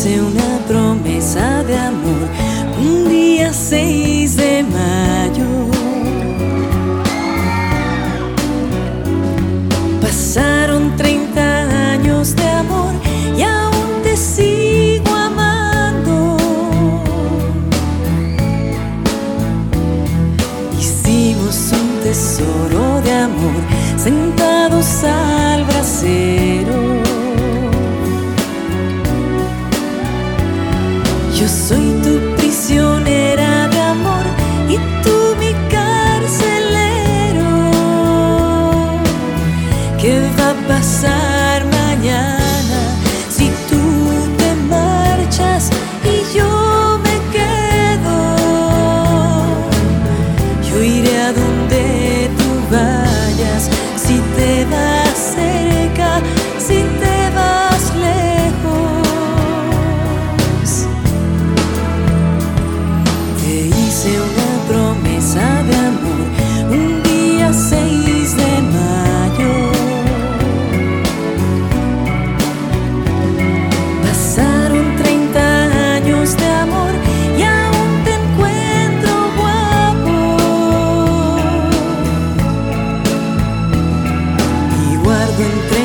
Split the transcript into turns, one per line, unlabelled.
hice una promesa de amor un día 6 de mayo. Pasaron 30 años de amor y aún te sigo amando. Hicimos un tesoro de amor sentados al brasero. Yo soy tu prisionera de amor y tú mi carcelero. ¿Qué va a pasar? encuentre